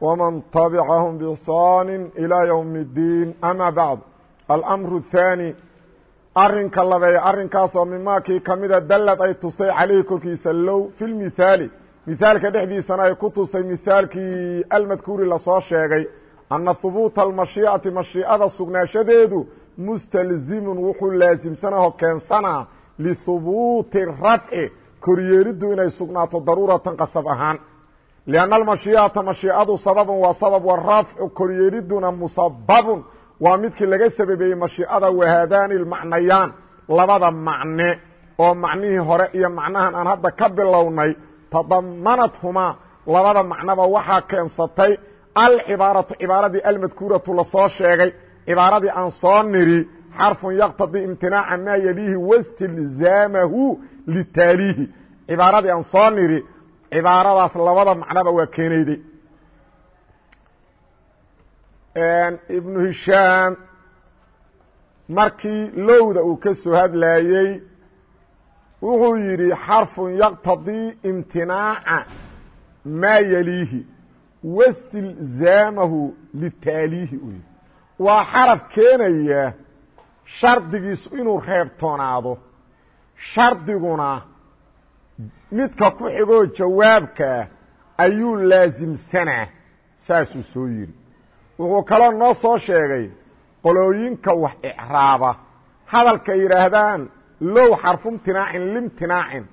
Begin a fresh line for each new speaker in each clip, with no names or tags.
ومن تبعهم بإحsaan إلى يوم الدين أmا bعd الأمر الثاني arinka labeeya arrinkaasoo mimaakii kamida dalad ay tustay calayhi korkiisa low fi lmithaali mithaalka dhexdiisana ay ku tustay mithaalkii almadkuuri lasoo sheegay ana hubuuta almashiicati mashiicada sugnaanshadeedu mustalzimun wuxuu laasimsanaho keensanaa lihubuuti rafci koryeeliddu inay sugnaato daruuratan qasab ahaan لأنa الmaشhiiئaةa maشhiicadu sabab waa sabab wrafcu koryeeliduna musababun waa midkii laga sababeeyey mashiicada wahaadaani macnayaan labada macne oo macnihii hore iyo macnahan aan hadda ka bilownay tadamanathumaa labada macnaba waxaa keensatay alcibaaraةu cibaaradii almadkuuratu lasoo sheegay cibaaradii aan soo niri xarفu yaqtadii imtinaaca maa yaliihi wastilzaamahu litaaliihi cibaaradii aan soo niri cibaaradaas labada macnoba waa keenayday. Ibnu hishaam markii lowda uu ka soo hadlayey wuxuu yidhi xarfun yaqtadii imtinaaca maa yaliihi wastilzaamahu litaaliihi u yidhi. Waa xaraf keenaya shardigiisu inuu reebtoonaado shardiguna midka ku xigoo jawaabkaa ayuu laasimsanaa saasuu soo yidhi wuxuu kaloo noo soo sheegay qolooyinka wax icraaba hadalka yidhaahdaan low xarfu imtinaacin limtinaacin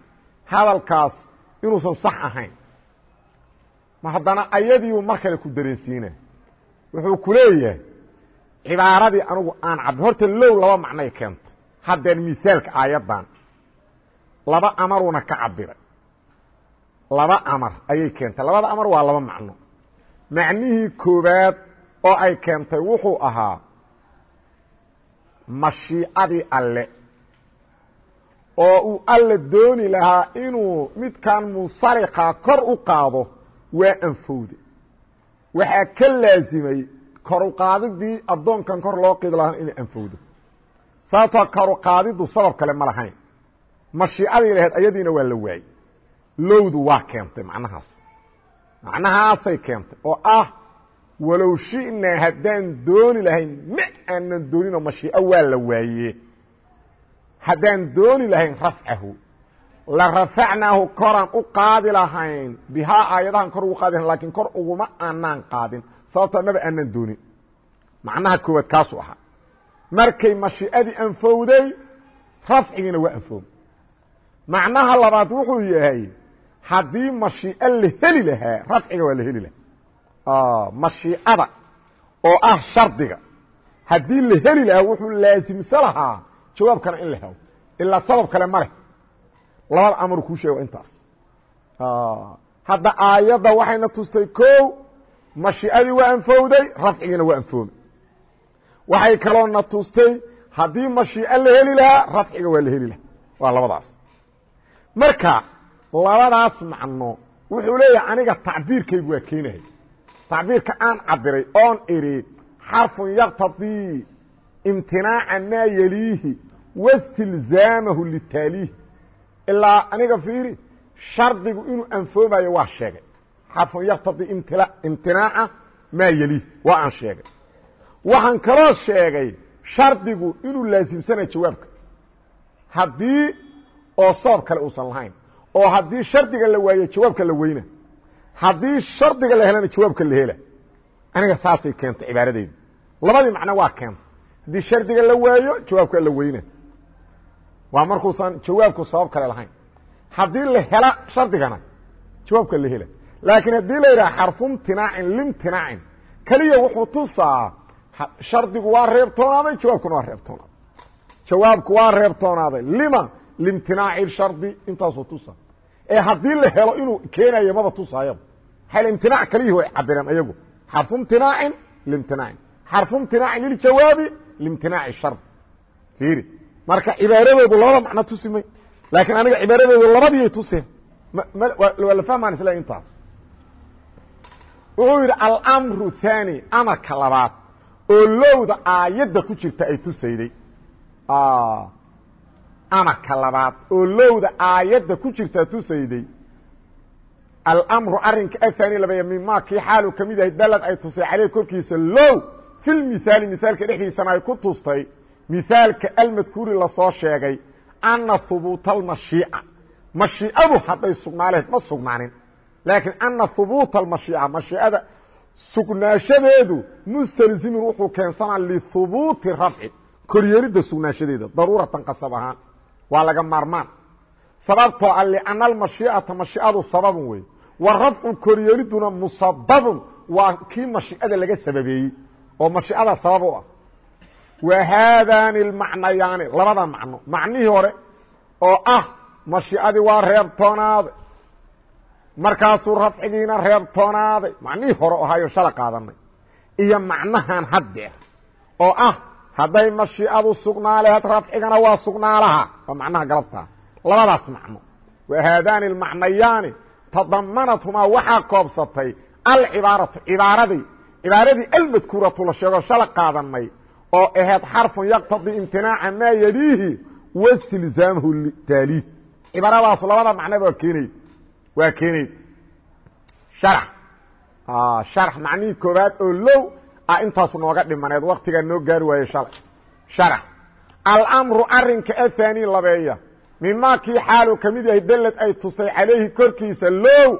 hadalkaas inuusan sax ahayn. Ma haddana ayadiiu mar kale ku dareensiina wuxuu ku leeyahay cibaaradii anugu aan cabbi horta low laba macnay keento. Haddeen misaalka aayaddan laba amaruuna ka cabiray laba amar ayay keentay. Labada amar waa laba macno. Macnihii koobaad oo ay keentay wuxuu ahaa mashiicadii alle oo uu alle dooni lahaa inuu midkan munsariqa kor u qaado waa anfowde. Waxaa ka laasimay kor u qaadidii addoonkan kor loo qidi lahaa inay anfowdo. Sababtoo kor u qaadidu sabab kale ma lahayn mashiicadii lahayd ayadiina waa la waayey. Lowdu waa keentay macnahaas. Macnahaasay keentay oo ah walow shi'naa haddaan dooni lahayn ma aanan dooninoo mashiico waa la waaye haddaan dooni lahayn rafcahu la rafacnaahu koraan u qaadi lahayn bihaa aayadahan kor ugu qaadi lahayn laakiin kor uguma aanaan qaadin sababtoo maba aanan doonin. Macnaha koowaad kaasuu ahaa. Markay mashiicadii anfowday rafcigiina waa anfowday macnaha labaad wuxuu yahay haddii mashiico la heli lahaa rafciga waa la heli lahaa. Mashiicada oo ah shardiga haddii la heli lahaa wuxuu laasimsa lahaa jawaabkana in la helo. Ilaa sabab kale ma leh. Labada amaru kuu sheega intaas. Hadda aayadda waxayna tustay ko mashiicadii waa anfowday rafcigiina waa anfoomay waxay kaloona tustay haddii mashiico la heli lahaa rafciga waa la heli lahaa. Waa labadaas marka labadaas macno wuxuu leeyahay aniga tacbiirkaygu waa keenahay tacbiirka aan cabiray oon idhi xarfun yaqtadii imtinaaca maa yeliihi wastilzaamahu litaaliihi. Ilaa aniga fiiri shardigu inuu anfoomayo waa sheegay. Xarfun yaqtadii imtinaaca maa yeliihi waa aan sheegay. Waxaan kaloo sheegay shardigu inuu laasimsanayo jawaabka. Haddii oo sabab kale uusan lahayn oo haddii shardiga la waayo jawaabka la weyna haddii shardiga la helana jawaabka la hela aniga saasay keentay cibaaradeydu labadii macno waa keentay. Haddii shardiga la waayo jawaabka la weyna. Waa markuusan jawaabku sabab kale lahayn. Haddii la hela shardigana jawaabka la hela. Laakiin haddii la yidhaha xarfu imtinaacin limtinaacin keliya wuxuu tusaa shardigu waa reebtoonaaday jawaabkuna waa reebtoonaaday jawaabku waa reebtoonaaday lima limtinaaci shardi intaasuu tusa. Ee haddii la helo inuu keenayo tusaayaba maxaa imtinaac kaliyihi way cabireen ayagu. Xarfu imtinaacin limtinaacin xarfu imtinaaci liljawaabi limtinaaci shard. Fiiri. Marka cibaaradoodu labada macno tusi may laakiin aniga cibaaradoodu labadiiyay tuseen. Waa la fahmaan isla intaas? Wuxuu yidhi almru thani amarka labaad oo lowda aayadda ku jirta ay tusayday amarka labaad. oo lowda aayadda ku jirta tusayday almru arinka athani labaya mima kii xaalu ka mid yahay dalad ay tusay caleyh korkiisa low fi lmithaali mithaalka dhexdiisana ay ku tustay. Mithaalka almadkuuri la soo sheegay ana hubuuta almashiica mashiicadu hadday sugnaaleed ma sugnaanin. Laakiin ana hubuuta almashiica mashiicada sugnaanshadeedu mustalzimun wuxuu keensanaa lihubuuti rafci koryeelidda sugnaanshadeeda daruuratan qasab ahaan waa laga maarmaan. Sababtoo a lianna almashiicata mashiicadu sababun wey wa rafcu koryeeliduna musababun waa kii mashiicada laga sababeeyey oo mashiicada sabab u ah. Wa haadaani almacnayaani labada macno. Macnihii hore oo ah mashiicadii waa reebtoonaaday markaasuu rafcigiina reebtoonaaday macnihii hore ahaayo shala qaadanay. Iyo macnahan haddeer oo ah hadday mashiicadu sugnaaleed rafcigana waa sugnaalaha. Waa macnaha galabtaa labadaas macno. Wa haadaani almacnayaani tadamanathumaa waxaa koobsatay alcibaaratu cibaaradii cibaaradii almadkuuratu la sheego shala qaadanay oo ahayd xarfun yaqtadii imtinaaca maa yaliihi wastilzaamhu taaliih cibaaradaas labada macnoba waa keenayd waa keenayd sharax sharax macnihii koobaad oo low ah intaasu nooga dhimaneed waktigaa noo gaari waaye shalay sharax almru arinka athani labeeya. Mimaa kii xaalu ka mid yahay beled ay tusay calayhi korkiisa low.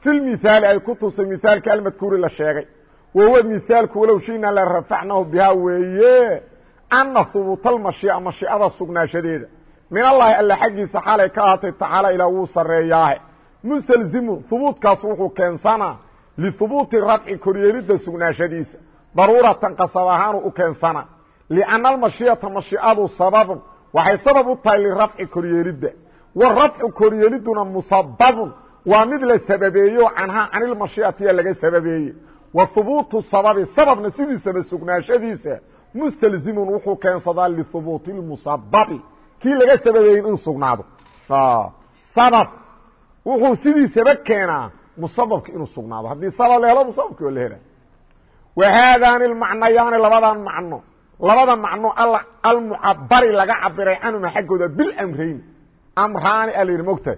Fi lmithaali ay ku tusay mithaalka almadkuuri la sheegay. Wahuwa mithaalku walow shina la rafacnahu bihaa weeye. Ana hubuuta almashiica mashiicada sugnaanshadeeda. Min allahi alla xaggiisa xaalay ka ahaatay tacaala ilaa wuu sarreeyaahe. Mustalzimun hubuudkaas wuxuu keensanaa lihubuuti rafci koryeelidda sugnaashadiisa daruuratan qasab ahaanu u keensana. Lianna almashiicata mashiicadu sababun. Waxay sabab u tahay lirafci koryeelidda. Warafcu koryeelidduna musababun waa mid la sababeeyo canhaa canilmashiicatiya laga sababeeye wa hubuutu sababi sababna sidiisaba sugnaashadiisa mustalzimun wuxuu keensadaa lihubuuti lmusababi kii laga sababeeyey in sugnaado. Sabab. Wuxuu sidiisaba keenaa musababki inuu sugnaado. Haddii sabab la helo musababki la hela wa haadaani lmacnayaani labadan macno labada macno almucabari laga cabiray canhuma xaggooda bilamrayn amraani a la yidhi mogta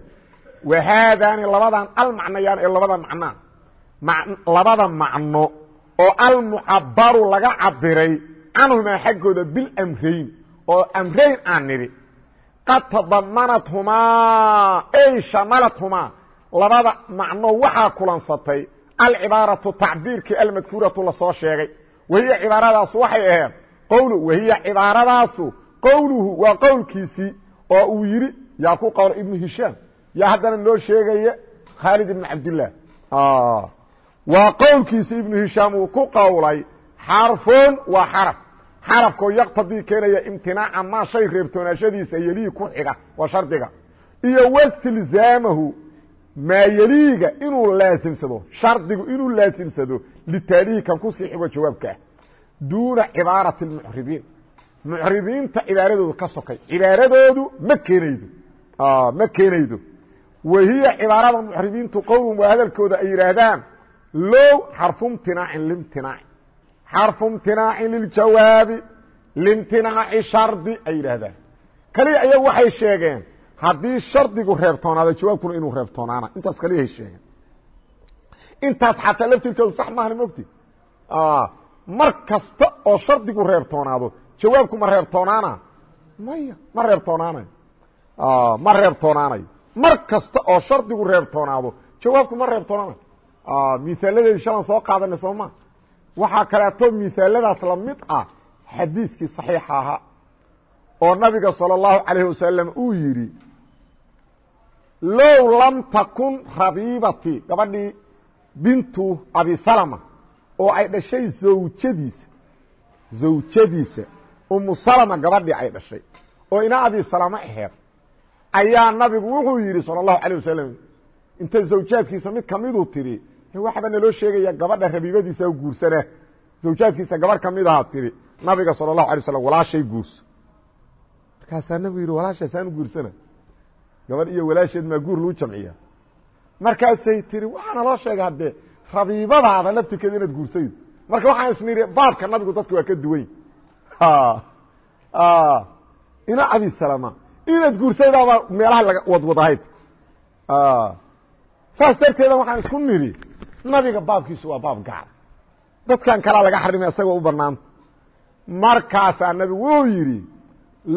wa haadaani labadan almacnayaan ee labada macnaa labada macno oo almucabaru laga cabiray canhumaa xaggooda bilamrayn oo amrayn aan nidhi qad tadamanathumaa ay shamalathumaa labada macno waxaa kulansatay alcibaaratu tacbiirkii almadkuuratu la soo sheegay. Wahiya cibaaradaas waxay ahayd qowlu wahiya cibaaradaasu qowluhu waa qowlkiisii oo uu yidhi yaa ku qowla ibnu hishaam yaa haddana noo sheegaya khaalid ibn cabdillah. Waa qowlkiisi ibnu hishaam uu ku qowlay xarfun waa xaraf. Xarafkoo yaqtadii keenaya imtinaaca maa shay reebtoonaashadiisa yelii ku xiga waa shardiga. Iyo wastilzaamahu maa yeliiga inuu laasimsado shardigu inuu laasimsado litaalihi kan ku sii xigo jawaabkaah duuna cibaarati اmucribiin mucribiinta cibaaradoodu ka sokay. Cibaaradoodu ma keenaydo. Ma keenaydo. Wahiya cibaarada mucribiintu qowlun waa hadalkooda ay yidhaahdaan low xarfu imtinaacin limtinaaci xarfu imtinaacin liljawaabi limtinaaci shardi ay yidhaahdaan kaliya ayagu waxay sheegeen haddii shardigu reebtoonaado jawaabkuna inuu reebtoonaana intaas kaliyahay sheegeen intaas xataa laftirkeedu sax maahna mogti mar kasta oo shardigu reebtoonaado jawaabku ma reebtoonaana maya ma reebtoonaanayo ma reebtoonaanayo mar kasta oo shardigu reebtoonaado jawaabku ma reebtoonaanayo miaaladeedi shalan soo qaadanay soo ma waxaa kaleeto miaaladaas lamid ah xadiiskii صaxiixa ahaa oo nabiga salى الlahu عalayه wasalam uu yidhi low lam takun rabiibati gabadhii bintu abisalama oo ay dhashay zawjadiisa zawjadiisa umu salama gabadhii ay dhashay oo ina abisalama aheed ayaa nabigu wuxuu yidhi sala allahu calayh wasalam inta zawjaadkiisa mid kamiduu tidhi waxba naloo sheegaya gabadha rabiibadiisa guursana zawjaadkiisa gabar ka mid ahaa tidhi nabiga sala allahu alay waslam walaashay guurso markaasaa nabigu yidhi walaashaasaan guursana gabadh iyo walaasheed maa guur lagu jamciya. Markaasay tiri waxaana loo sheegay haddee rabiibadaada laftirkeeda inaad guursaydo marka waxaan isnidhi baabka nabigu dadka waa ka duwany ina abi salama inaad guursaydaaba meelaha laga wadwadahayd. Saas darteeda waxaan isku nidhi nabiga baabkiisu waa baab gaara dadkan kalaa laga xarimay isagoo u banaanta markaasaa nabigu wuu yidhi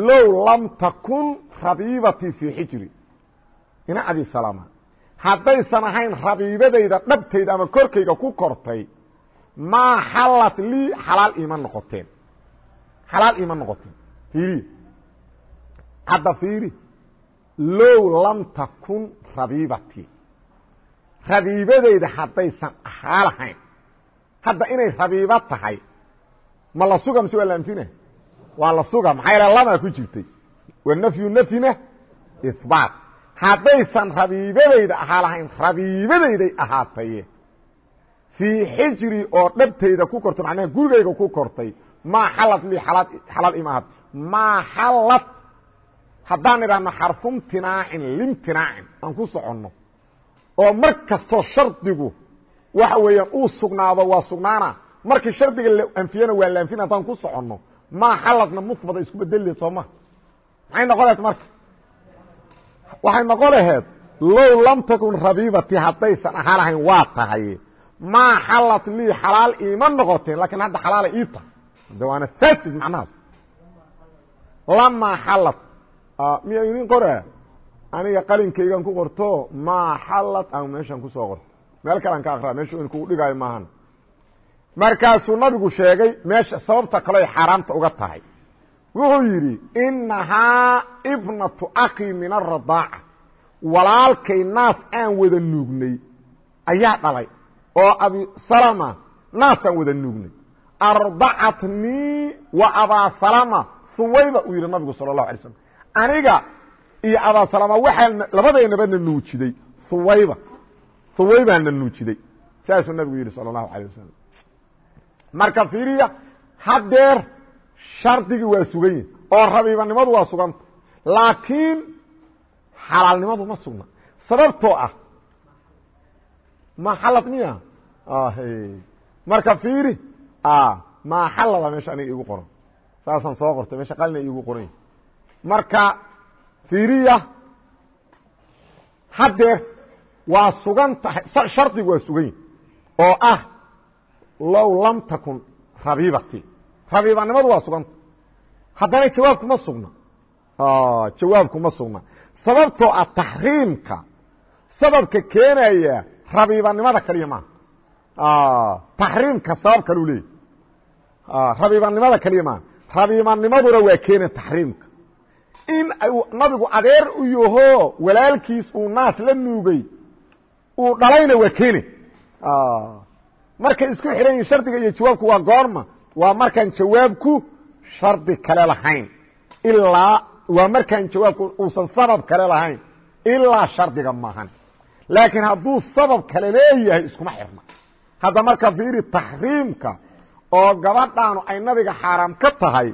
low lam takun rabiibatii fii xijri ina abi salama haddaysan ahayn rabiibadayda dhabtayda ama korkayga ku kortay maa xallat lii xalaal iima noqoteen. Xalaal iima noqoteen. Fiiriya hadda fiiri. Low lam takun rabiibatii rabiibadayda haddaysan ahaa lahayn hadda inay rabiibo tahay ma la suga mise waa la anfina waa la suga maxaa yaele lamaa ku jirtay. Wa nafyu nafyina ihbaat haddaysan rabiibadayda ahaa lahayn rabiibadayday ahaataye fii xijri oo dhabtayda ku kortay macnaha gurigayga ku kortay maa xalad lii xalaal ima ahaat maa xalad haddaan idhaahno xarfumtinaacin limtinaacin aan ku soconno. Oo mar kastoo shardigu waxa weeyaan uu sugnaado waa sugnaana. Markii shardiga la anfiyana waa la anfina haddaan ku soconno. Maa xaladna musbada isku bedeli soo ma? Maxay noqon laheed marka waxay noqon laheed low lam takun rabiibati haddaysan ahaa lahayn waa tahay. Maa xalad lii xalaal iima noqoteen lakiin hadda xalaala ii tahay. De waana fasid macnahaas lamaa xalad miya inin qora? Aniga qalinkaygan ku qorto maa xalad aan meeshan ku soo qorto. Meel kalean ka akraa meeshu in kugu dhigaayo maahan. Markaasuu nabigu sheegay meesha sababta kaleo xaaraamta uga tahay wuxuu yidhi inahaa ibnatu akii min aradaaca walaalkay naas aan wada nuugnay ayaa dhalay. Oo abi salama naasaan wada nuugnay. Ardacatnii wa abaa salama. Huwayba uu yidhi nabigu sala allahu alay slam aniga iyo abaa salama waxaa labadeennabana nuujiday. Huwayba huwaybaana nuujiday. Saasuu nabigu yidhi sala allahu alay wasalam marka fiiriya haddeer shardigii waa sugan yihi oo rabiibanimadu waa suganta laakiin xalaalnimadu ma sugna. Sababtoo ah ma xalad miya marka fiiri maa xalada meesha aniga iigu qoran. Saasaan soo qortay meesha qalina iigu qoran. Yahi marka fiiriya haddeer waa sugan tahay shardigu waa sugan yihi oo ah low lam takun rabiibati rabiibanimadu waa suganta haddana jawaabku ma sugna. Jawaabku ma sugna. Sababtoo ah taxriimka sababka keenaya rabiibanimada kaliya maaha taxriimka sabab kalu leeyay rabiibanimada kaliya maaha rabiibanimaduna waa keena taxriimka. In nabigu adeer u yaho walaalkiis uu naas la nuugay uu dhalayna waa keene. Markay isku xidhan yihiin shardiga iyo jawaabku waa goorma waa markaan jawaabku shardi kale lahayn. Ilaa waa markaan jawaabku uusan sabab kale lahayn. Ilaa shardiga maahan laakiin hadduu sabab kale leeyahay iskuma xirna. Hadda marka fiiri taxriimka oo gabadhaanu ay nabiga xaaraam ka tahay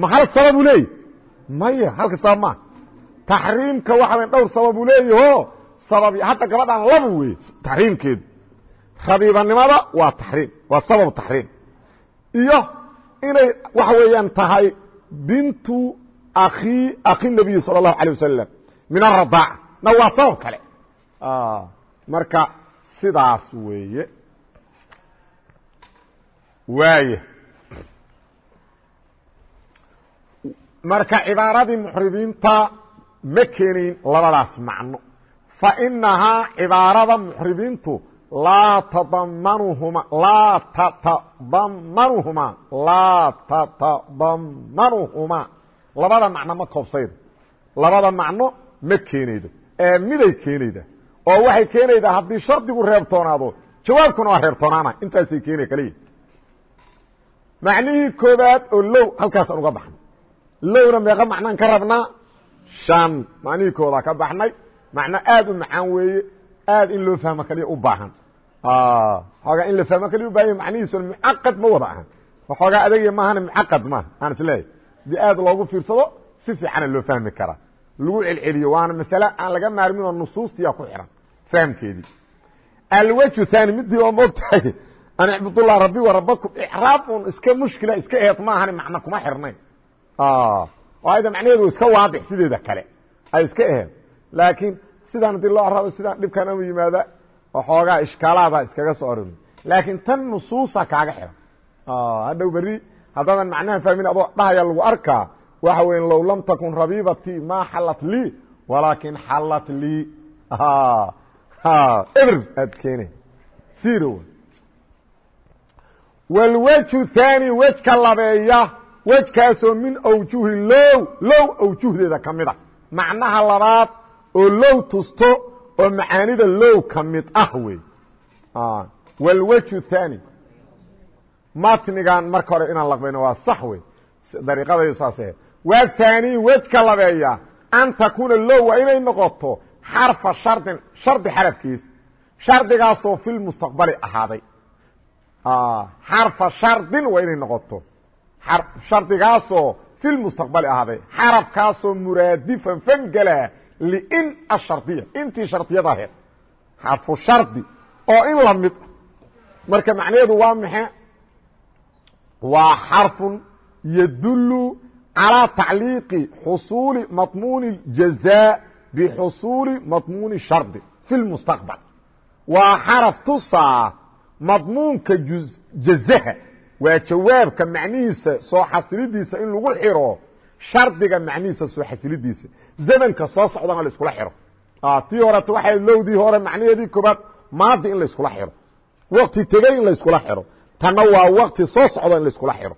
ma hal sababu leeyahy maya halka sabab maa taxriimka waxa way dhowr sababu leeyaho sabab hadda gabadhaan laba wey taxriimkeedu. Rabiibanimada waa taxriim waa sababu taxriim iyo inay waxa weeyaan tahay bintu akhi akhi nabiyi salى الlahu عalيه wasalam min aradaaca na waa sabab kale marka sidaas weeye waaya marka cibaaradii muxribiinta ma keenayn labadaas macno fainahaa cibaarada muxribiintu laa tadamanuhuma laa tatadamanuhumaa laa tatadamanuhumaa labada macno ma koobsaydo labada macno ma keenaydo ee miday keenayda oo waxay keenaydaa haddii shardigu reebtoonaado jawaabkuna waa reebtoonaana intaasay keenaya kaliya macnihii koobaad oo low halkaasaan uga baxnay lowna meeqa macnaan ka rabnaa shan macnihii koodaa ka baxnay macno aad u macaan weeye aad in loo fahmo kaliya u baahan xoogaa in la fahmo kali u baahanya macnihiisu mucaqad ma wada ahan. Waxoogaa adagya maahana mucaqad maaha aan is leeyahy haddii aad loogu fiirsado si fiicana loo fahmi karaa lagu celceliyo waana masale aan laga maarmin oo nusuustiya ku xiran fahamkeedii. Alwaju thani midii oo moogtahay an icbudullah rabbi wa rabakum icraab un iska mushkila iska eed maahan macna kuma xirnayn. Ayada macnaheedu iska waadix sideeda kale ay iska aheed laakiin sidaan haddii loo arabo sidaan dhibkan ama yimaada waxoogaa ishkaalaabaa iskaga soo arori laakiin tan nusuusa kaaga xihan ah, hadhow beri haddaadan macnaha fahmin adoo dhahaya lagu arkaa waxa weya low lam takun rabiibatii maa xalat lii walaakin xalat lii. Eber aad keena siro wlwejhu haani wejka labeeya wejkaasoo min awjuhi low low awjuhdeeda ka mida macnaha labaad oo low tusto oo macaanida low ka mid ah wey wاlwجه ثاني matnigan marka hore inaan laqbayno waa sax wey dariiqadaydu saas aheed waa ثaaniي wejka labeeya an takuna low waa inay noqoto xarفa shardin shardi xarafkiis shardigaasoo fi lmustaqbali ahaaday xarfa shardin waa inay noqoto shardigaasoo fi lmustaqbali ahaaday xarafkaasoo muraadifan fangela lin ashardiya intii shardiyada aheed xarfu shardi oo in la mid marka macnaheedu waa maxe waa xarfun yadulu calىa tacliiqi xusuuli maضmuuni اjazaa bxusuuli maضmuuni shardi fi lmustaqbal waa xaraf tusaa madmuunka jazaha waa jawaabka macnihiisa soo xasilidiisa in lagu xiro shardiga macnihiisa soo xasilidiisa. Zamanka soo socdana laiskula xiro. Tii horeta waxay lowdii hore macnaheedii koobaad maadi in laiskula xiro. Wakti tegey in laiskula xiro. Tanna waa wakti soo socda in laiskula xiro.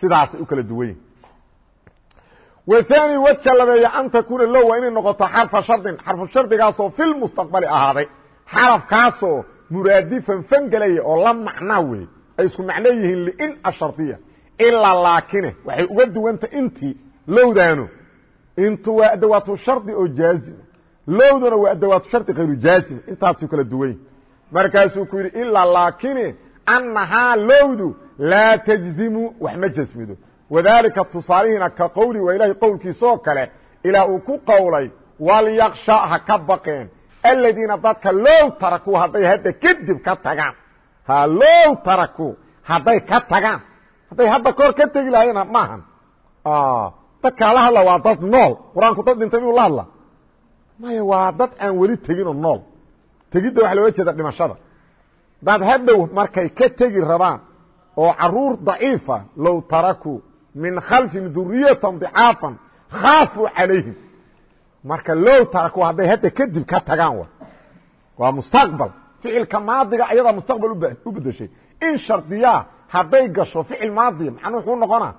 Sidaasay u kala duwan yihiin wthani wejka labeeya an takuna low waa inay noqoto xarfa shardin xarfu shardigaasoo fi lmustaqbali ahaaday. Xarafkaasoo muraadifan fangelaya oo la macnaa wey ay isku macno yihiin lin ashardiya. Ilaa laakine. Waxay uga duwanta intii lowdaanu intu waa adawaatu shardi oo jaazima lowduna waa adawaatu shardi hayru jaazima intaasuu kala duwan yihi markaasuu ku yidhi ilaa laakine annahaa lowdu laa tajzimu wax ma jasmido. Wadalika tusaalihiina ka qowli waa ilahay qowlkiisaoo kale ilaa uu ku qowlay walyaksha ha ka baqeen aladiina dadka low tarakuu hadday hadda kadib ka tagaan. Ha low tarakuu hadday ka tagaan. Hadday hadda kahor ka tegi lahayen maahan dadkaa la hadla waa dad nool. Qur'aanku dad dhintay miyuu la hadla maya waa dad aan weli teginoo nool. Tegidda waxa looga jeeda dhimashada. Dad hadhow markay ka tegi rabaan oo carruur daciifa low tarakuu min khalfin duriyatan ضicaafan khaafuu calayhim. Marka low taraku hadday hadda kadib ka tagaan w waa mustaqbal. Ficilka maadiga ayadaa mustaqbal u bedeshay in shardiyaa hadday gasho ficil maadiya macnuu wuxuu noqonaa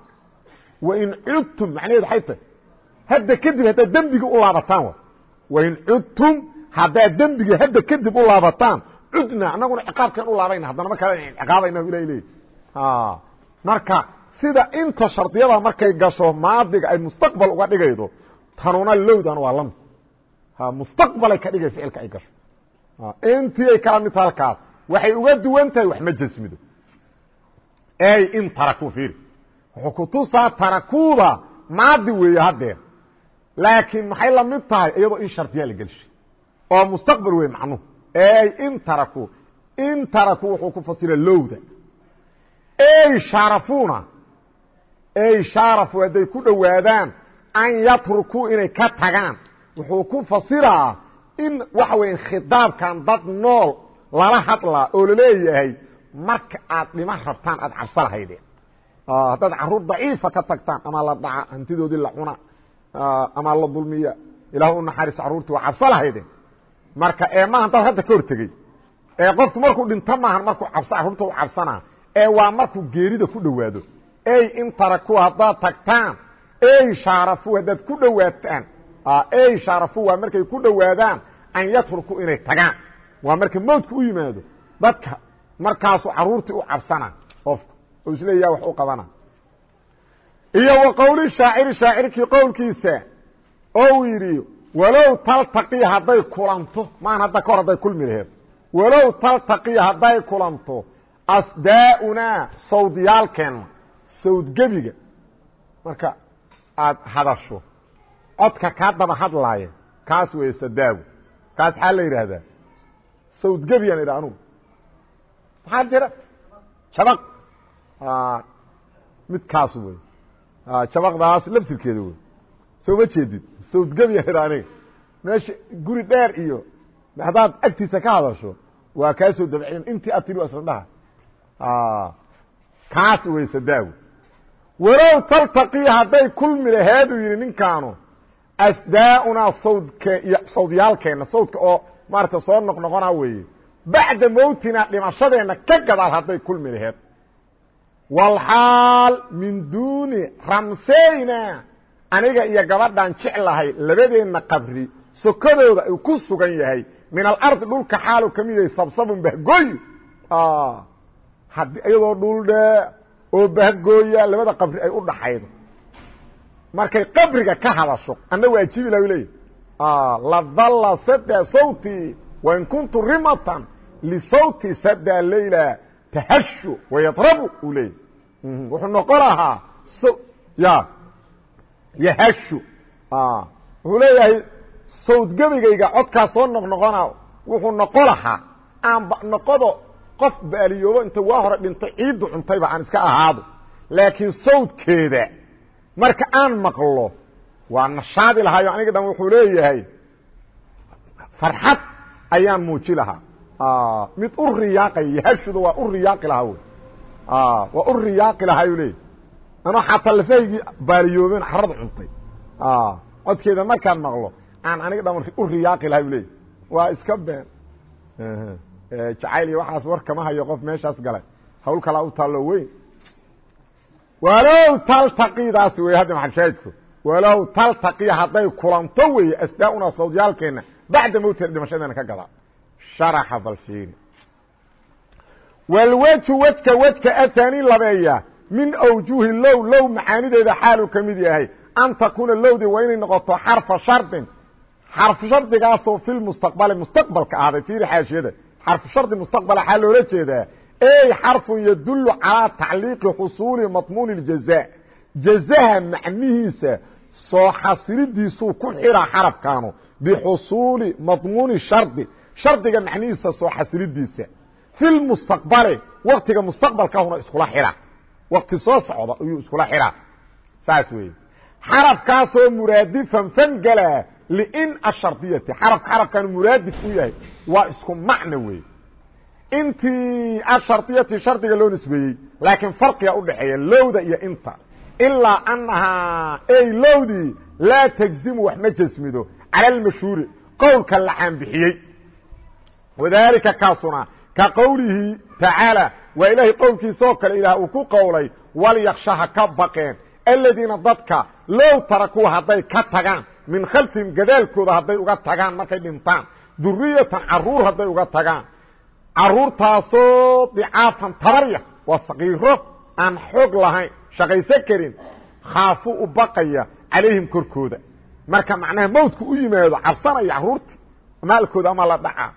wain cudtum macnaheedu waxay tahay hadda kadib haddaad dembigii u laabataan wain cudtum haddaad dembigii hadda kadib u laabataan cudna anaguna ciqaabkeen u laabayna haddana ma kale ciqaabayna ilah leey marka sida inta shardiyada markay gasho maadiga ay mustaqbal uga dhigaydo tanuna lowdan waa la mid mustaqbalay ka dhigay ficilka ay gasho. Intii ay kala mid halkaas waxay uga duwan tahay wax ma jasmido ey in taraku fiiri wuxuu kutusaa tarakuuda maadi weeye haddeer laakiin maxay la mid tahay? Iyadoo in shardiyaa la gelshay oo mustaqbal wey macnuhu ey in taraku in taraku wuxuu ku fasira lowda. Ey shaarafuuna ey shaarafu hadday ku dhowaadaan an yatrukuu inay ka tagaan. Wuxuu ku fasiraa in waxa weya khidaabkan dad nool lala hadlaa oo la leeyahay marka aad dhima rabtaan aad lahaydeen haddaad carruur daciifa ka tagtaan ama la dhaca hantidoodii la cuna ama la dulmiya ilah u naxariis carruurtii waa cabso lahaydeen. Marka ee maaha dad hadda ka hortegey ee qofku markuu dhinto maahan markuu cabso carruurta u cabsanaa ee waa markuu geerida ku dhowaado. Ey in taraku haddaad tagtaan ey shaarafu haddaad ku dhowaataan ey shaarafu waa markay ku dhowaadaan an yatruku inay tagaan. Waa marka mowdka u yimaado. Dadka markaasu caruurtii u cabsana oo isleeya wax u qabana. Iyo wa qowli shaaciri shaacirkii qowlkiisa oo uu yidhi walow taltaqii hadday kulanto. Maan hadda kahor hadday kulmi laheed. Walow taltaqiya hadday kulanto asdaa'unaa sawdyaalkeenna sawdgebiga. Marka aad hadasho codka kaa daba hadlaaya kaas weeye sadaagu kaas xaa la yidhaahdaa sawdgebiyaan idha anugu maxaa jira? Jabaq midkaas wey jabaqdaas laftirkeeda wey soo ma jeedid idha aniga meesha guri dheer iyo haddaad agtiisa ka hadasho waa kaa soo dabcin intii aad tiri kaas wey sadaagu walow taltaqii hadday kulmi laheeduu yidhi ninkaanu asdaaunaa sawdke sawdyaalkeenna sawdka oo maarata soo noqnoqona weeye bacda mowtina dhimashadeenna ka gadaal hadday kulmi laheed walxaal min duuni ramseyna aniga iyo gabadhaan jeclahay labadeenna qabri sokodooda uu ku sugan yahay. Min alardi dhulka xaalu ka mid yahay sabsabun bahgoy. Haddii iyadoo dhul dhe oo bahgooya labada qabri ay u dhaxaydo markay qabriga ka hadasho anna waajibi lah leeyahy ladalla sada sawti wain kuntu rimatan lisawti sada layla tahashu wayadrabu uu leeyahy wuxuu noqon lahaa ya yahashu wuxuu leeyahay sawdgebigayga codkaa soo noqnoqona wuxuu noqon lahaa aanba noqodo qof baaliyoobo inta waa hore dhintay ciiddu cuntayba aan iska ahaado laakiin sawdkeeda marka aan maqlo waa nashaadi lahaayo aniga dhan wuxuu leeyahay farxad ayaan muuji lahaa mid u riyaaqay yahashuda waa u riyaaqi lahaa wy waa u riyaaqi lahaayu leeyahy anoo xataa lafahaygii baaliyoobeen carada cuntay. Codkeeda markaan maqlo aan aniga dhan u riyaaqi lahaa yu leeyahy waa iska been. Jacayl iyo waxaas war kama hayo qof meeshaas galay. Hawl kalaa u taallo weyn. Walow taltaqidaas wey hadda maxalshaahidku walow taltaqiya hadday kulanto weeye asdaauna sawdyaalkeenna bacda mowtina dhimashadeena ka gadaa sharaxa balfiiri walwejhu wejka wejka ahaani labeeya min awjuhi low low macaanideeda xaaluu ka mid yahay an takuuna lowdi waa inay noqoto xarfa shardin. Xarfu shardigaasoo fi lmustaqbali mustaqbalka ahday fiiri xaashiyada xarfu shardi mustaqbal waxaa loola jeedaa ey xarfun yadulu calaa tacliiqi xusuuli madmuuni اljaza jazaha macnihiisa soo xasilidiisuu ku xiraa xarafkaanu bixusuuli madmuuni shardi shardiga macnihiisa soo xasilidiisa. Fi lmustaqbali waktiga mustaqbalkahuna iskula xira. Wakti soo socda ayuu iskula xiraa saas weeye. Xarafkaasoo muraadifan fangala lin ashardiyati xarafka xarafkan muraadif u yahay waa isku macno weeye. Intii ashardiyati shardiga loo nisbeeyey laakiin farqiga udhaxeeya lowda iyo inta. Ilaa anahaa ey lowdii laa tajzimu wax ma jasmido cala almashhuuri qowlka la caanbixiyey wadalika kaasuna ka qowlihi tacaala waa ilaahay qowlkiisaoo kale ilaah uu ku qowlay walyakshaha ka baqeen aladiina dadka low tarakuu hadday ka tagaan min khalfihim gadaalkooda hadday uga tagaan markay dhintaan duriyatan carruur hadday uga tagaan caruurtaasoo dicaafan tabarya waa sakiiro aan xoog lahayn shaqayso karin khaafu u baqaya calayhim korkooda marka macnaha mawdku u yimaado cabsanaya caruurtii maalkooda ama la dhacaa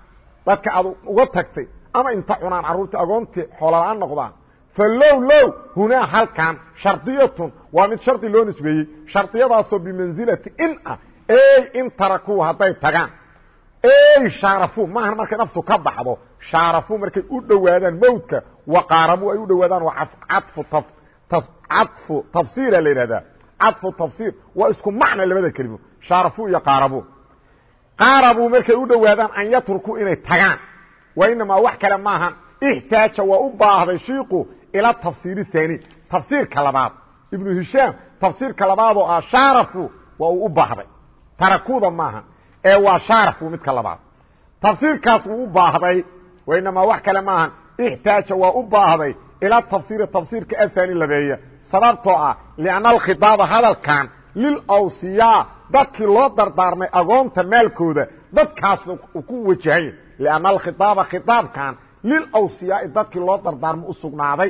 dadka aad uga tagtay ama inta cunaan carruurtii agoontii xoolala'aan noqdaan. Falow low hunaa halkan shardiyatun. Waa mid shardi loo nisbeeyey. Shardiyadaasoo bimansilati in ah. Ey in tarakuu hadday tagaan. Ey shaarafu maahan markay naftu ka baxdo. Shaarafu markay u dhowaadaan mawdka waqaarabu ay u dhowaadaan waa cadfu cadfu tafsiira la yidhahdaa. Cadfu tafsiir waa isku macna labada kelimo shaarafu iyo qaarabu qaarabuu markay u dhowaadaan an yatruku inay tagaan. Wa inamaa wax kale maahan ixtaaja waa u baahday shiiku ila tafsiir haani tafsiirka labaad. Ibnu hishaam tafsiirka labaadoo ah shaarafu waa uu u baahday. Tarakuda maaha ee waa shaarafu midka labaad. Tafsiirkaas wuu u baahday. Wa inamaa wax kale maahan ixtaaja waa u baahday ila tafsiiri tafsiirka ahaani labeeya. Sababtoo ah lianna alkhitaaba hadalkan lilawsiyaa dadkii loo dardaarmay agoonta maalkooda dadkaas uu ku wajahanya lianna alkhidaaba khitaabkan lilawsiyaai dadkii loo dardaarmo u sugnaaday.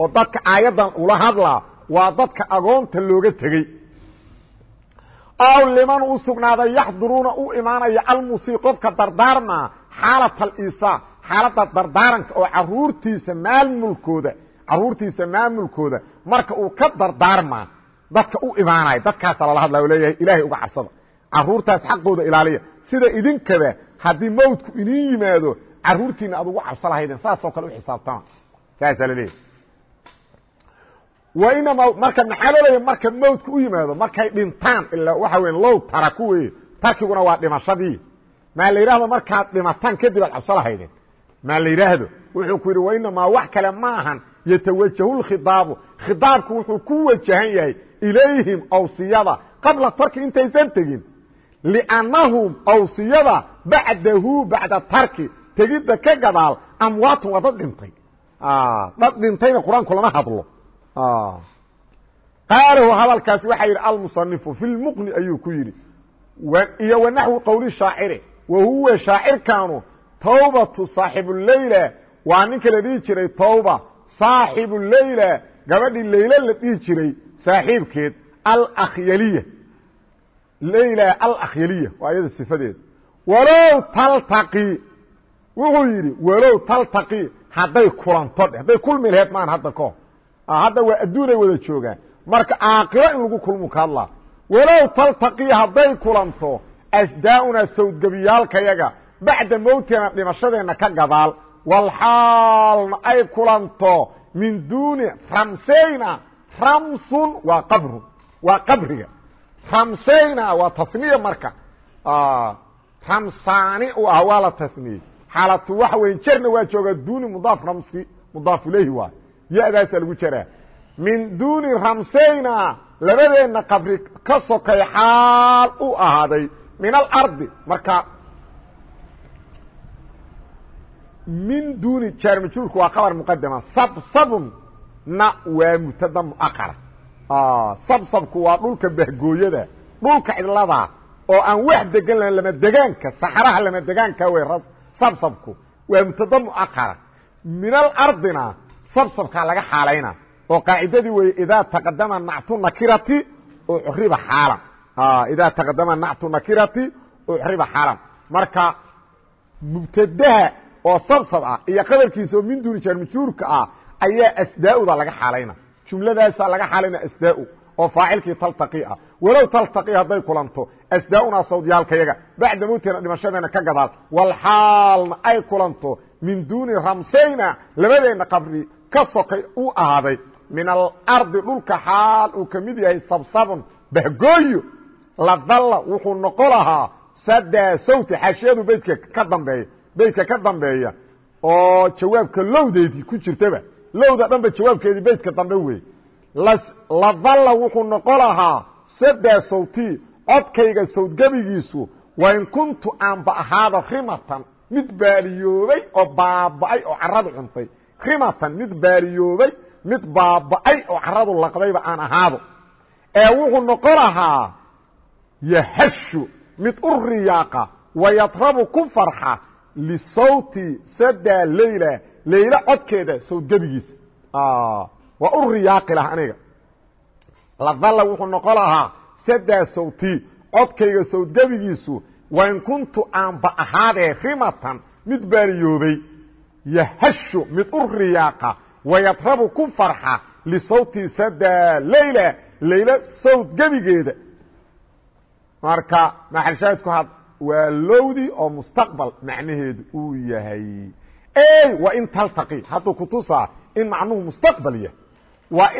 Oo dadka aayaddan ula hadlaa waa dadka agoonta looga tegey. Aw liman u sugnaaday yaxduruuna u imaanaya almusii qofka dardaarmaa xaalat alisaa xaaladda dardaaranka oo caruurtiisa maamulkooda caruurtiisa maamulkooda marka uu ka dardaarmaa dadka u imaanaya dadkaasa lala hadlaya o leeyahay ilaahay uga cabsada caruurtaas xaqooda ilaaliya. Sida idinkaba haddii mawdku idin yimaado caruurtiina aad ugu cabso lahaydeen saasoo kale u xisaabtama saasaa la leeyahy wainama marka maxaa loo leeya marka mawdku u yimaado markay dhintaan ilaa waxa weya low taraku weye tarkiguna waa dhimashadii. Maa la yidhaahdo markaad dhimataan kadib aad cabso lahaydeen maa la yidhaahdo wuxuu ku yidhi wainamaa wax kale ma ahan yatawajahu lkhidaabu. Khidaabku wuxuu ku wajahan yahay ilayhim awsiyada. Qabla tarki intaysan tegin. Liannahum awsiyada bacdahu bacda tarki. Tegidda ka gadaal amwaatun waa dad dhintay. Dad dhintayna qur'aanku lama hadlo. Qaalahu hadalkaas waxaa yidhi almusanifu fi lmuqni ayuu ku yidhi. Iyo wanaxwi qowli shaaciri wa huwa shaacirkaanu tawbatu saaxibuleyla waa ninka la dhihi jiray tawba saaxibuleyla gabadhii leyla la dhihi jiray saaxiibkeed alakhyaliya. Leyla alakhyaliya waa iyada sifadeeda walow taltaqi wuxuu yidhi walow taltaqi hadday kulanto dhe hadday kulmi laheed maan hadda kahor hadda waa adduunay wada joogaan. Marka aakiro in lagu kulmu ka hadlaa. Walow taltaqi hadday kulanto asdaa'unaa sawdgebiyaalkayaga bacda mowtina dhimashadeenna ka gadaal walxaalna ay kulanto min duuni ramsayna ramsun waa qabru waa qabriga. Ramsayna waa tasniya marka. Ramsaani u ah waa la tasniyey. Xaalatu waxa weya jerna waa joogaa duuni mudaaf ramsi mudaaf ilayhi waay ya-daasaa lagu jaraa. Min duuni ramsayna labadeenna qabri ka sokay xaal u ahaaday. Min alardi marka min duuni jaarmajruurku waa qabar muqadama sabsabna waa mubtada muaqara sabsabku waa dhulka bahgooyada dhulka cidlada oo aan wax degan lahayn lama degaanka saxraha lama degaanka wey sabsabku waa mubtada muaqara min alardina sabsabkaa laga xaalayna oo qaacidadii weye idaa taqadama nactu nakirati ucriba xaalan idaa taqadama nactu nakirati ucriba xaalan marka mubtadaha oo sabsab ah iyo qabarkiisa oo min duuni jaarmajuurka ah ayaa asdaauda laga xaalayna. Jumladaasaa laga xaalayna asdaau oo faacilkii taltaqi ah. Walow taltaqi hadday kulanto asdaaunaa sawdyaalkayaga bacda mowtina dhimashadeena ka gadaal. Walxaalna ay kulanto min duuni ramsayna labadeenna qabri ka sokay u ahaaday. Min alardi dhulka xaal uu ka mid yahay sabsabun bahgooyo ladalla wuxuu noqo lahaa sadaa sawti xaashiyadu beydka ka dambeeya beydka ka dambeeya oo jawaabka lowdeedii ku jirtaba. Lowda dhanba jawaabkeedii beydka dambe wey. Ladalla wuxuu noqo lahaa sadaa sawti codkayga sawdgebigiisu wain kuntu aanba ahaado rimatan mid baaliyoobay oo baaba'ay oo caradu cuntay. Rimatan mid baaliyoobay mid baaba'ay oo caradu laqdayba aan ahaado. Ee wuxuu noqon lahaa yahashu mid u riyaaqa wayatrabu ku farxa lisawti sadaa leyla leyla codkeeda sawdgebigiisa waa u riyaaqi laha aniga ladalla wuxuu noqon lahaa sadaa sawti codkayga sawdgebigiisu wain kuntu aanba ahaadee rimatan mid baaliyoobay yahashu mid u riyaaqa wayadrabu ku farxa lisawti sadaa leyla leyla sawd gebigeeda marka maxalshaahidku had waa lowdi oo mustaqbal macnaheedu uu yahay. Waa in taltaqi hadduu kutusaa in macnuhu mustaqbal yahay. Waa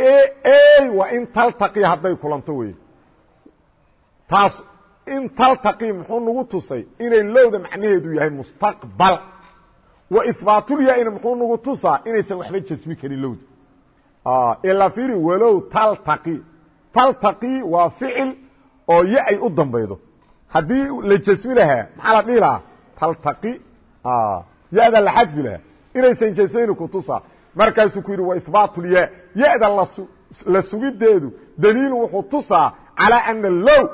waa in taltaqi hadday kulanto wey taas in taltaqi muxuu nagu tusay inay lowda macnaheedu yahay mustaqbal. Wa ihbaatulyaa-ina muxuu nagu tusaa inaysan waxba jasmi karin lowda ilaa fiiri walow taltaqi. Taltaqi waa ficil oo ya ay u dambaydo haddii la jasmi lahaa maxaa la dhihi lahaa? Taltaqi ya-da la xadfi lahaa. Inaysan jasmayni kutusaa markaasuu ku yidhi wa ihbaatulyaa ya-da la sugideedu daliilu wuxuu tusaa alaa ana low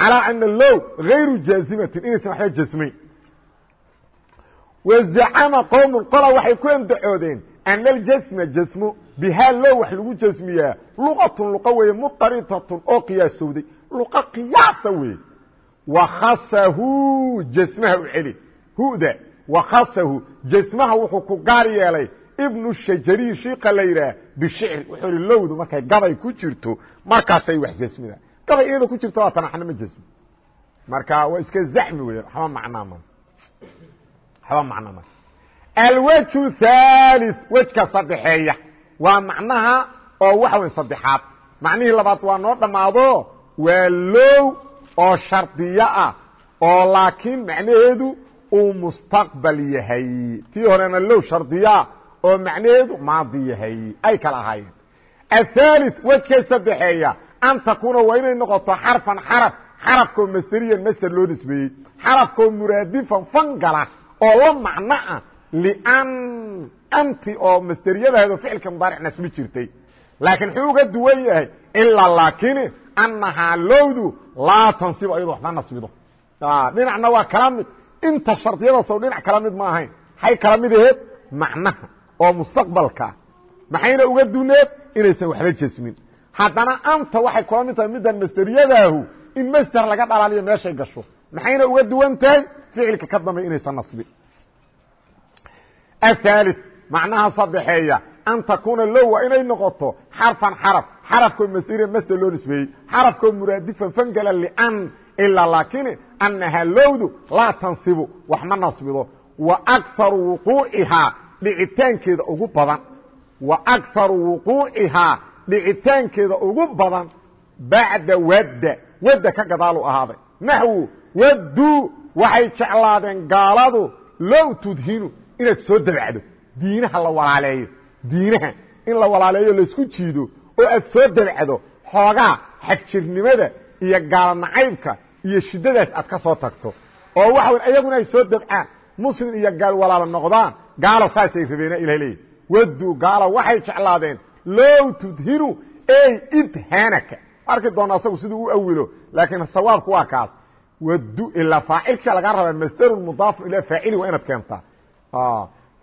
calaa ana low gayru jaazimatin inaysan waxba jasmayn. Wazacama qowmun qola waxay ku andacoodeen ana aljasma jasmo bihaa low wax lagu jasmiyaa luqatun luqa weeye mutaritatun oo qiyaasowday luqa qiyaasa weeye wakasahu jasmaha u celi. huda wakasahu jasmaha wuxuu ku gaar yeelay. ibnu shajariy shiiqa la yidhaah bishicri wuxuu hi lowdu markay gabay ku jirto markaasay wax jasmida gabay iyada ku jirto waa tanaxna ma jasmi marka waa iska zaxmi weya waxba macnaa ma waxba macnaa ma alwaju thalith wejka saddexeeya waa macnaha oo waxa wey saddexaad macnihii labaad waa noo dhammaado waa low oo shardiya ah oo laakiin macnaheedu uu mustaqbal yahay. Tii horena low shardiyaa oo macnaheedu maadi yahay. Ay kala ahaayeen. Ahaali wejkay saddexeeya an takuuna waa inay noqoto xarfan xaraf xarafkoo masderiyan master loo nisbeeyey. Xarafkoo muraadifan fangala oo la macno ah lian anti oo masderiyadaheedo ficilka mubaaricnasmi jirtay laakiin xuu uga duwan yahay ilaa laakini annahaa lowdu laa tansib ayado waxma nasido dhinacna waa kala mid. Inta shardiyadaasoo dhinac kala mid ma ahayn. Maxay kala mid aheed macnaha oo mustaqbalkaa maxayna uga duneed inaysan waxba jesmin haddana anta waxay kula mid tahay middan masderiyadaahu in masder laga dhalaaliyo meeshay gasho. Maxayna uga duwan tahay? Ficilka ka dambe inaysan nasbin ahaali macnaha sadexeeya an takuuna low waa inay noqoto xarفan xarف xarafkoo masdira masder loo nisbeeyey. Xarafkoo muraadifan fangala lan ilaa laakin annahaa lowdu laa tansibu wax ma nasbido. Wa akaru wuquucihaa dhicitaankeeda ugu badan. Wa akaru wuquucihaa dhicitaankeeda ugu badan bacda wadda. Wadda ka gadaalu ahaaday. Naxwu wadduu waxay jeclaadeen gaaladu low tudhinu inaad soo dabacdo diinaha la walaaleeyo diinaha in la walaaleeyo la isku jiido oo aad soo dabacdo xoogaa xagjirnimada iyo gaalnacaybka iyo shiddadaas aad ka soo tagto. Oo waxa ayaguna ay soo dabcaan muslim iyo gaal walaalo noqdaan gaalo saasay rabeena ilah leeyahy waduu gaalo waxay jeclaadeen low tudhinu ey idhanaka arki doona asagu siduu u awilo laakiin sawaabku waa kaas. Wadu ilaa faacilka lagaa rabaa masdarun mudaafu ilaa faacili waa inaad keentaa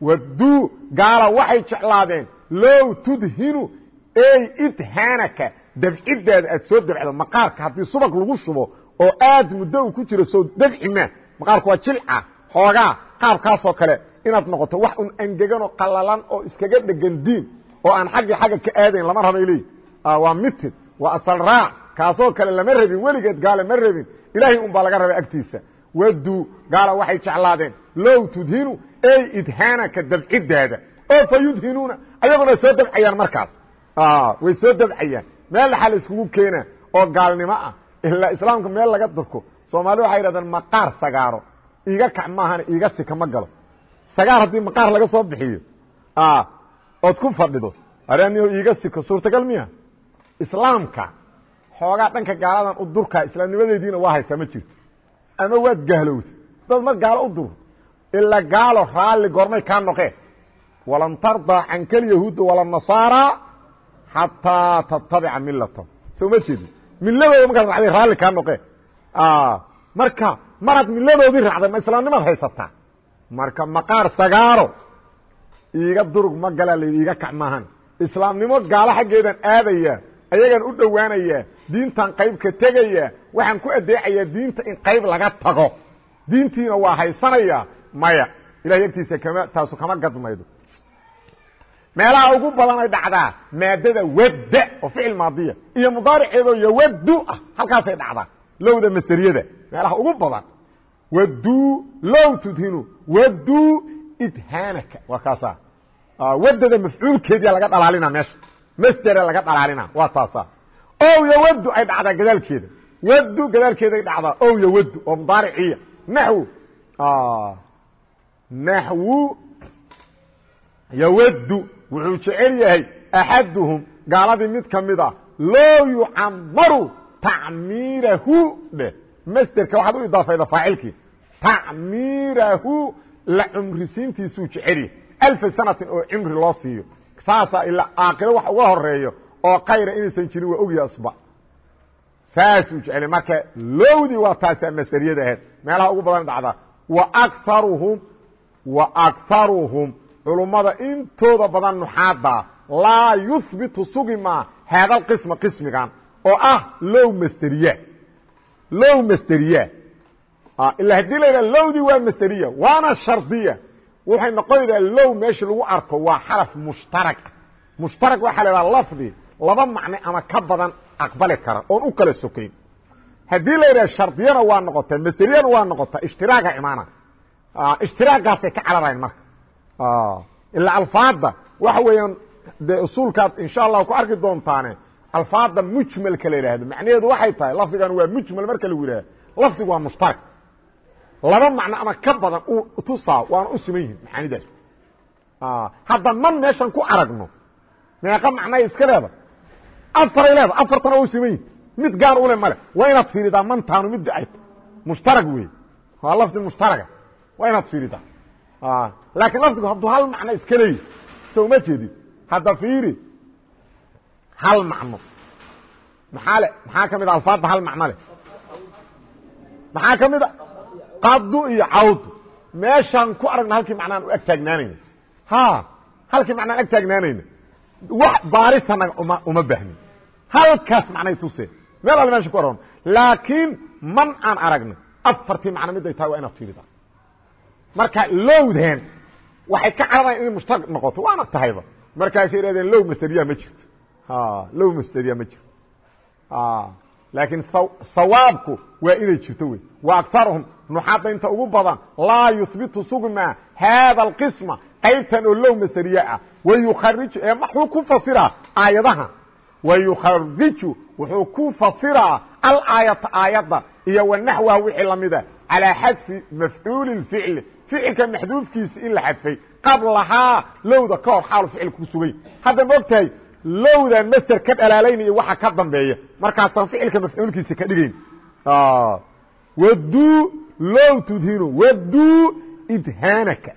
waduu gaala waxay jeclaadeen low tudhinu ey idhanaka dabcidaada aad soo dabcdo maqaarka haddii subag lagu shubo oo aad muddo u ku jiro soo dabci ma maqaarku waa jilca xoogaa qaabkaasoo kale inaad noqoto wax un angeganoo qalalan oo iskaga dhegan diin oo aan xaggii xagga ka aadayn lama rabay leey waa mitid waa asal kaasoo kale lama rabin weligeed gaale ma rabin ilaahay un baa laga rabay agtiisa. Waduu gaala waxay jeclaadeen low tudhinu ey idhaanaka dabcidaada oo fa yudhinuuna ayaguna soo dabcayaan markaas. Way soo dabcayaan. Meel dhaxaa la iskugu keena oo gaalnimo ah. Ilaa islaamka meel laga durko. Soomaali waxay yidhahdeen maqaar sagaaro. Iiga kac maahana iiga sika ma galo. Sagaar haddii maqaar laga soo bixiyo. Ood ku fadhido. Araniyo iiga siko suurtagal miya. Islaamka xoogaa dhanka gaaladan u durkaa islaamnimadeediina waa haystaa ma jirto. Ama waad dur ilaa gaalo raalli gormay kaa noqeen walan tardaa canka alyahuuda wala nasaara xataa tattabica milatahum soo ma jeedi miladooda markaad racday raalli kaa noqeen marka maraad miladoodii raacday ma islaamnimaad haysataa. Marka maqaar sagaaro iiga durug ma galaa la iiga kac maahan islaamnimo gaalo xaggeedan aadaya ayagaan u dhowaanayaa diintan qayb ka tegaya waxaan ku adeecayaa diinta in qayb laga tago. Diintiina waa haysanaya maya. Ilahay agtiisa kama taasu kama gadmaydo. Meelaha ugu badan ay dhacdaa maadada wadda oo ficil maadiya iyo mudaariceedoo yowadu ah halkaasay dhacdaa. Lowda masderiyada meelaha ugu badan. Waduu low tudhinu waduu idhaanaka waa kaasa waddada mafcuulkeediya laga dhalaalina meesha. Masdera laga dhalaalina waa taasa ow yowadu ay dhacdaa gadaalkeeda. Wadu gadaalkeeday dhacdaa ow yowadu oo mudaariciya. Naxw naxwu yowadu wuxuu jecel yahay axaduhum gaaladii mid ka mid a loo yucamaru tacmiirahu dheh masderka waxaad u idaafayda faacilkii. Tacmiirahu la cumrisiintiisuu jecel yahay. Alfa sanatin oo cimri loo siiyo. Saasaa ilaa aakiro wax uga horeeyo oo kayra inaysan jirin waa ogyaha asba. Saasuu jecel marka lowdii waa taasaa masderiyada ahayd. Meelaha ugu badan dhacda wa akaruhum wa akaruhum culummada intooda badan nuxaada laa yuhbitu sugi maa haada alqisma qismigan oo ah low masderiya low masderiya ila haddii la yidhaha lowdii waa masderiya waana shardiya waxay noqonaydaa low meesha lagu arko waa xaraf mushtarag ah mushtarag waxaa la idhaha lafdi laba macne ama ka badan aqbali kara oon u kala sokayn haddii la yidhaha shardiyana waa noqota masderiyana waa noqota ishtiraaga imaana ishtiraagaasay ka cararayn marka. Ilaa alfaada waxa weeyaan dee usuulkaad insha allah ku arki doontaane alfaada mujmalka la yidhaahdo macnaheedu waxay tahay lafdigan waa mujmal marka lagu yidhahdo lafdigu waa mushtarak. Laba macno ama ka badan u tusaa waana u siman yihiin macaanidaas. Hadda man meeshan ku aragno meeqa macnay iska leeda afaray leeda afartana waa u siman yihiin mid gaar ule male. Waa inaad fiiridaa mantaanu midda ay mushtarag wey waa lafdi mushtaraga waa inaad fiiridaa laakiin lafdigu hadduu hal macno iska leeyi so uma jeedid hadda fiiri hal macno. Maxaa le maxaa ka mid a alfaadda hal macno leh? Maxaa ka mid a? Qadu iyo cawdu. Meeshaan ku aragna halkii macnaan u ag taagnaanayna. Ha halkii macnaan ag taagnaanayna. Wax baarisanaga uma uma baahnin halkaas macnay tuseen meel alle meesha ku aragno. Laakiin man aan aragno afartii macno miday tahay waa inaad fiiridaa marka lowdan waxay ka cararayan inay mushtarak noqoto. Waana tahayba. Markaasay ihahdeen low masteriya ma jirto. Low masteriya ma jirto. Laakiin sawaabku waa inay jirto wey. Wa akaruhum nuxaadda inta ugu badan laa yuhbitu sugma haada alqisma qaybtan oo low masteriye ah. Wayukhariju ee maxuu ku fasiraa aayadaha. Wayukhariju wuxuu ku fasiraa alaayata aayadda iyo wanaxwaha wixii lamida calىa xadfi mafcuuli اficli ficilka maxduufkiisa in la xadfay. qablahaa lowda ka hor xaalu ficil ku sugay. Hadda ma ogtahay lowdan master ka dhalaalaynaya waxa ka dambeeya. Markaasaan ficilka mafcuulkiisa ka dhigayn. waduu low tudhinu waduu idhaanaka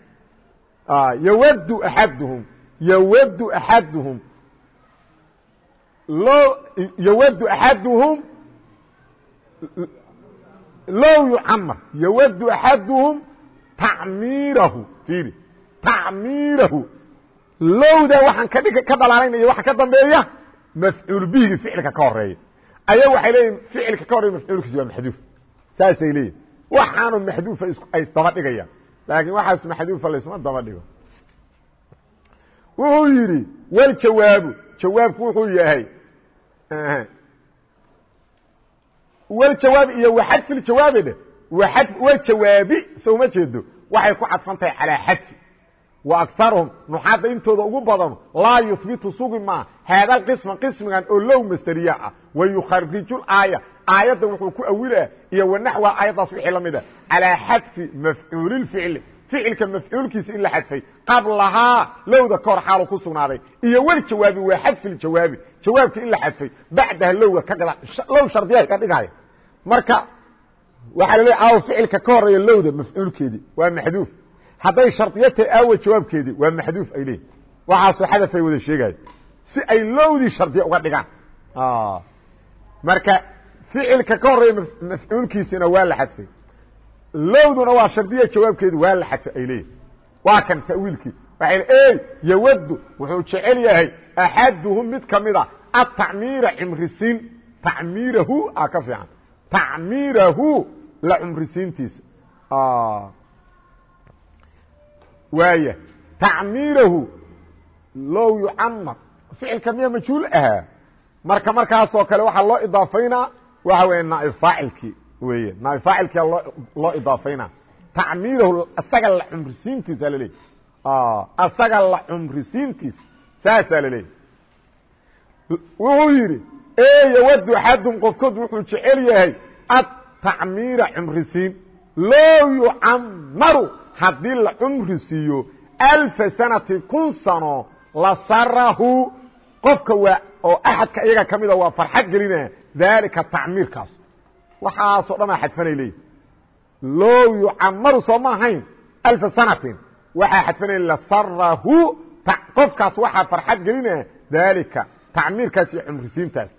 yawadu axaduhum yawadu axaduhum lo yawadu axaduhum low yucamar yawadu axaduhum tacmiirahu fiiri tacmiirahu lowda waxaan ka dhig ka dhalaalaynaya waxa ka dambeeya mafcuul bihigi ficilka ka horreeya aya waxay leeyihiin ficilka ka horreya mafcuulkiisi waa maxduuf saasay leeyihiin waxaanu maxduufa ay daba dhigayaan laakiin waxaas maxduufa laysma daba dhigo wuxuu yidhi waljawaabu jawaabku wuxuu yahay wljawaab iyo waxadfi ljawaabe dheh wjawaabi so uma jeedo. Waxay ku cadfan tahay calaa xadfi. Wa akaruhum nuxaadda intooda ugu badan laa yuhbitu sugi maa haada qisma qismigan oo low masteriya ah. Wa yukhariju aaya. Aayadda wuxuu ku awilaa iyo wanaxwa aayaddaas wixii la mida calaa xadfi mafcuuli ficli ficilka mafcuulkiisa in la xadfay qablahaa lowda ka hor xaalu ku sugnaaday. Iyo waljawaabi waa xadfi ljawaabi jawaabka in la xadfay bacdaha lowga ka gada low shardiyaha ka dhigaya marka waxaa la leey aawo ficilka ka horreeya lowda mafcuulkeedii waa maxduuf. Hadday shardiyo tahay aawo jawaabkeedii waa maxduuf ay leeyihiin waxaasoo xadafay wada sheegaya si ay lowdii shardiya uga dhigaan. Marka ficilka ka horreeya mafcuulkiisina waa la xadfay. Lowduna waa shardiya jawaabkeedi waa la xadfay ay leeyihiin waa kan ta'wiilkii. Waxay ey yawadu wuxuu jecel yahay axaduhum mid kamida atacmiira cimrisiin tacmiirahu a ka fiican tacmiirahu la cumrisiintiisa waaya tacmiirahu low yucamar ficilka miya majhuul ahaa. Marka markaasoo kale waxaa loo idaafaynaa waxa weya naaib faacilkii weeye. Naaib faacilkia loo loo idaafaynaa tacmiirahu asaga la cumrisiintiisa laleeyahy asaga la cumrisiintiisa saasaa laleeyahy wuxuu yidhi eyawadu axadum qofkood wuxuu jecel yahay atacmiira cumrisiin. Low yucamaru haddii la cumri siiyo alfa sanati kun sano lasarahu qofka waa oo axadka iyaga ka mida waa farxad gelinaya daalika tacmiirkaas waxaasoo dhan aa xadfanay leeyihi low yucamaru soo ma ahayn alfa sanatin. Waxaa xadfanaya lasarahu qofkaas waxaa farxad gelinaya daalika tacmiirkaas iyo cumrisiintaas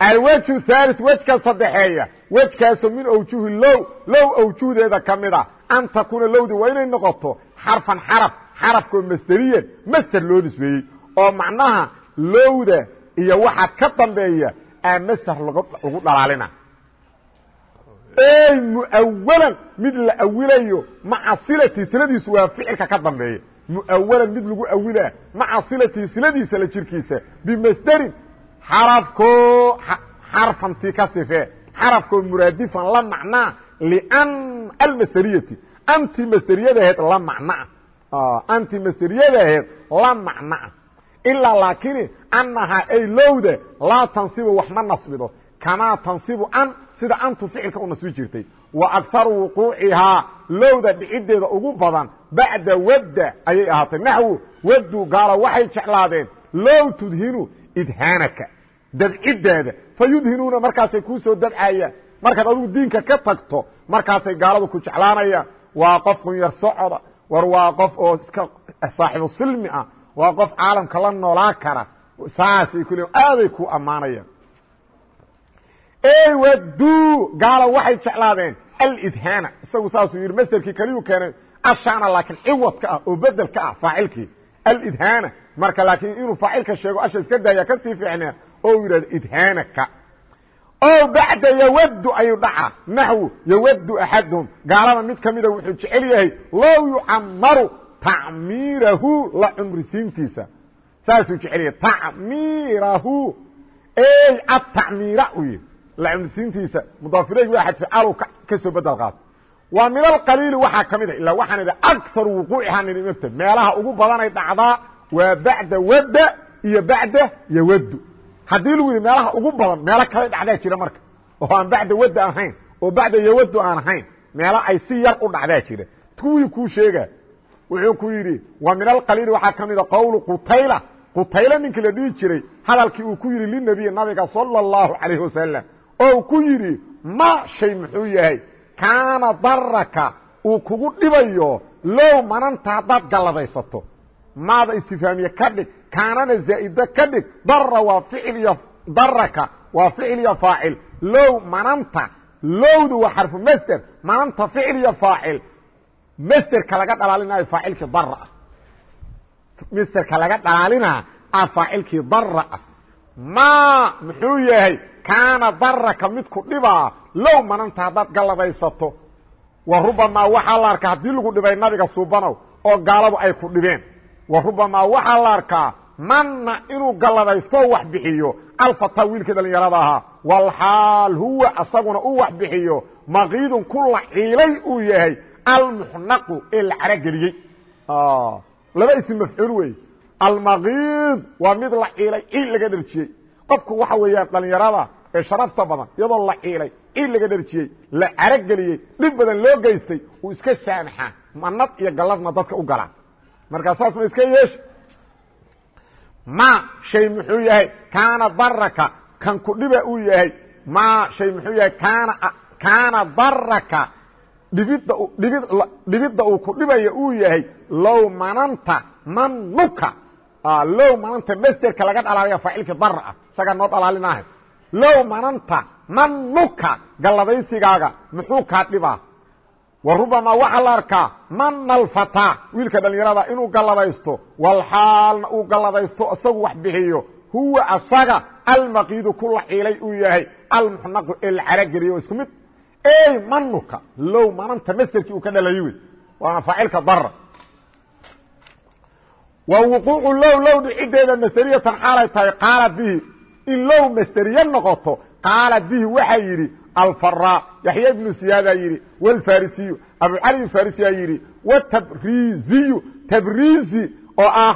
alwجه الثالث wejka sadexeeya wejkaasoo min awjuhi low low awjuhdeeda ka mid a an takuuna lowdi waa inay noqoto xarفan xarف xarafkoo masderiyan masder loo nisbeeyey oo macnaha lowda iyo waxa ka dambeeya aa masder lagu dhalaalina ey muawalan mid la awilayo maca silati siladiisu waa ficilka ka dambeeya muawalan mid lagu awilaa maca silati siladiisa la jirkiisa bimasderin xarafko xarfantii ka sifee xarafkoo muraadifan la macnaa lian almasderiyati anti masderiyadaheed la macnaa anti masderiyadaheed la macnaa ilaa laakini annahaa ay lowda laa tansibu wax ma nasbido kamaa tansibu an sida antu ficilka u nasbi jirtay wa akharu wuquucihaa lowda dhiciddeeda ugu badan bacda wadda ayay ahaatay. Naxwu waddu gaalo waxay jeclaadeen low tudhinu idhaanaka. Dabciddaada fa yudhinuuna markaasay kuu soo dabcayaan markaad adigu diinka ka tagto markaasay gaaladu ku jeclaanayaan. Waa qof qunyar socoda war waa qof oo iska saaxibu silmi ah waa qof caalamka la noolaa kara. Saasay ku leein aaday ku ammaanayaan wadu gaala waxay jeclaadeen alidhaana isagu saasuu yidhi masderkii keliyu keenay ashaana laakiin ciwadka ah oo bedel ka ah faacilkii alidhaana marka laakiin inuu faacilka sheego asha iska daaya ka sii fiicnaa oo yidhahdo idhaanaka o bacda ywadu ayuu dhacaa naxwu ywadu axaduhum gaalada mid ka mida wuxuu jecel yahay low yucamaru tacmiirahu la cumrisiintiisa saasuu jecel yahay tacmiirahu ey atacmiira u yihi la cumrisiintiisa mudaafileyg waa xadficaalow ka soo bedel qaato waa min alqaliili waxaa ka mid a ilaa waxaan idhi akaru wuquucihaa nidimagta meelaha ugu badanay dhacdaa waa bacda wadda iyo bacda ywadu haddii lagu yidhi meelaha ugu badan meelo kale dhacdaa jira marka. Oo aan bacda wadda ahayn oo bacda yawadu aan ahayn meelo ay si yar u dhacdaa jira. Kuwii kuu sheega wuxuu ku yidhi wa min alqaliili waxaa ka mida qowlu qutayla. Qutayla ninkii la dhihi jiray hadalkii uu ku yidhi linabiyi nabiga sala اllahu calayhi wasalam oo ku yidhi ma shay muxuu yahay kaana daraka uu kugu dhibayo low mananta haddaad galladaysato. Maada istifaamiye ka dhig kaanana zaa'ida ka dhig dara waa iyo daraka waa ficil iyo faacil. Low mananta lowdu waa xarfu masder mananta ficil iyo faacil. Masderka laga dhalaalinayo faacilkii dara ah. Masderka laga dhalaalinaa a faacilkii dara ah ma muxuu yahay kaana daraka midku dhibaa low mananta haddaad galladaysato. Wa rubamaa waxaa la arkaa haddii lagu dhibay nabiga suubanow oo gaaladu ay ku dhibeen. Wa rubamaa waxaa la arkaa manna inuu galladaysto wax bixiyo. Alfata wiilkii dhallinyarada ahaa. Walxaal huwa asaguna uu wax bixiyo. Maqiidun ku laciilay uu yahay. Almuxnaqu ee la carageliyey. Laba isim mafcuul wey almaqiid waa mid la ciilay ciil laga dharjiyey. Qofku waxa weeyaan dhallinyarada ee sharafta badan iyadoo la ciilay ciil laga dharjiyey la carageliyey dhib badan loo geystay uu iska saamaxaa manad iyo galladna dadka u galaa markaa saas ma iska yeesh? Ma shay muxuu yahay kaana daraka kan ku dhiba uu yahay. Ma shay muxuu yahay kaana kaana daraka dhibidda dhibid dhibidda uu ku dhibaya uu yahay. Low mananta manuka low mananta masderka laga dhalaalaya faacilka dara ah isagaa noo dhalaalinahay low mananta manuka galladaysigaaga muxuu kaa dhibaa? Wa rubamaa waxaa la arkaa mana alfataa wiilka dhallinyarada inuu galladaysto walxaalna uu galladaysto isagu wax bixiyo. Huwa asaga almaqiidu ku laxiilay uu yahay almuxnaqu ee la carageliye o isku mid? Ey manuka low mananta masderkii uu ka dhalayo wey waana faacilka dara wa wuquucu low low dhiciddeeda masderiyatan xaalay tahay qaala bihi in low masderiye noqoto qaala bihi waxaa yidhi alfara yaxya ibnu siyaadaa yidhi wlfarisiyu abucali farisiyaa yidhi wtabriziyu tabrizi oo ah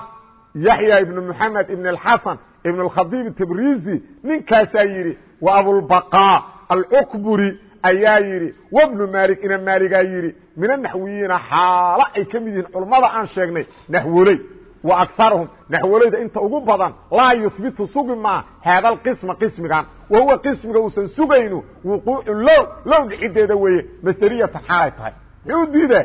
yaxya ibnu moxamed ibn اlxasan ibn اlkhadiib tabrizi ninkaasaa yidhi wa abulbaqaa alcukburi ayaa yidhi wbnu maalik ina maaligaa yidhi min anaxwiyiina xaalo ay ka mid yihiin culummada aan sheegnay naxwoley wa akarhum naxwoleyda inta ugu badan laa yuhbitu sugi maa haada alqisma qismigan wa huwa qismiga uusan sugaynu wuquucu low low dhicideeda weeye masderiyatan xaalay tahay. Muxuu udiida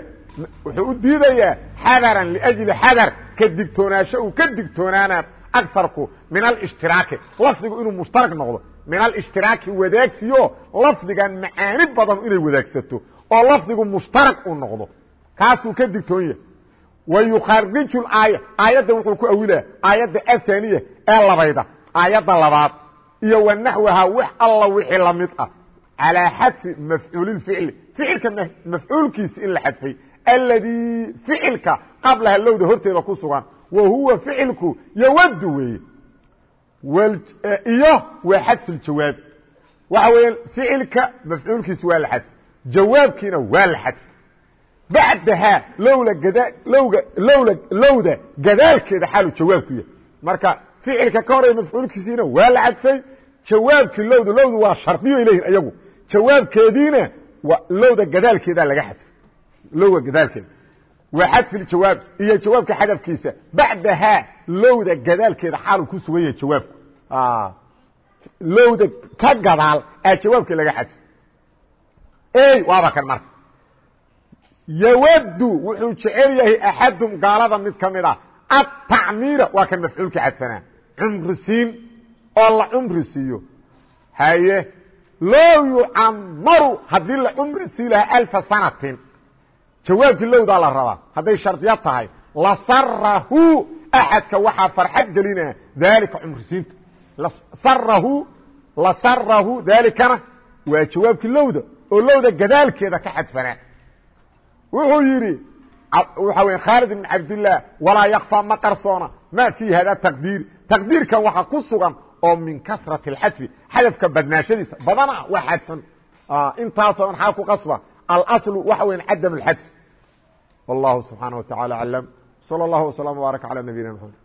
wuxuu u diidayaa xadaran liajli xadar ka digtoonaasho uu ka digtoonaana agarku min alshtiraaki lafdigu inuu mushtarak noqdo min alshtiraaki wadaagsiyo lafdigan macaani badan inay wadaagsato oo lafdigu mushtarak uu noqdo kaasuu ka digtoon wayukhariju aaya aayadda wuxuu ku awilaa aayadda athaniya ee labayda aayadda labaad iyo wanaxwaha wax alla wixii la mid ah calىa xadfi mafcuulilficli ficilka mafcuulkiisi in la xadfay alladii ficilka qablaha lowda horteeda ku sugan wa huwa ficilku yowadu weeye iyo waa xadfu ljawaabi waxa weya ficilka mafcuulkiisi waa la xadfay jawaabkiina waa la xadfay lowla lowda gadaalkeeda xaalu jawaabku yahay. Marka ficilka ka horey mafcuulkiisiina waa la xadfay jawaabkii lowda lowdu waa shardiyo leyihin ayagu jawaabkeediina lowda gadaalkeeda laga xadfay. Lowga gadaalkeeda. Waa xadfi jawaab iyo jawaabka xadafkiisa. Bacdahaa lowda gadaalkeeda xaalu ku sugan yahay jawaabku. Lowda ka gadaal aa jawaabkii laga xadfay. Waaba kan marka yawadu wuxuu jecel yahay axadum gaalada mid ka mid a atacmiira waa kan mafcuulka cadfanaa cumrisiin oo la cumri siiyo. Haye loo yucamaru haddii la cumri sii lahaa alfa sanatin. Jawaabkii lowdaa la rabaa. Hadday shardiya tahay. Lasarahu axadka waxaa farxad gelina daalika cumrisiinta sarahu lasarahu daalikana waa jawaabkii lowda. Oo lowda gadaalkeeda ka xadfanaa wuxuu yidhi waxa wey khaalid ibn cabdillaah walaa yakfaa ma qarsoona ma fii hada taqdiiri taqdiirkan waxaa ku sugan oo min kasrati اlxadfi xadafka badnaashadiisa badana waa xadfan intaasoo maxaa ku qasba alaslu waxa weya cadam اlxadf wallahu subxaanaه wa taعalى aclam slى اllah وsلام وbaarك عalى nabiyina mxamed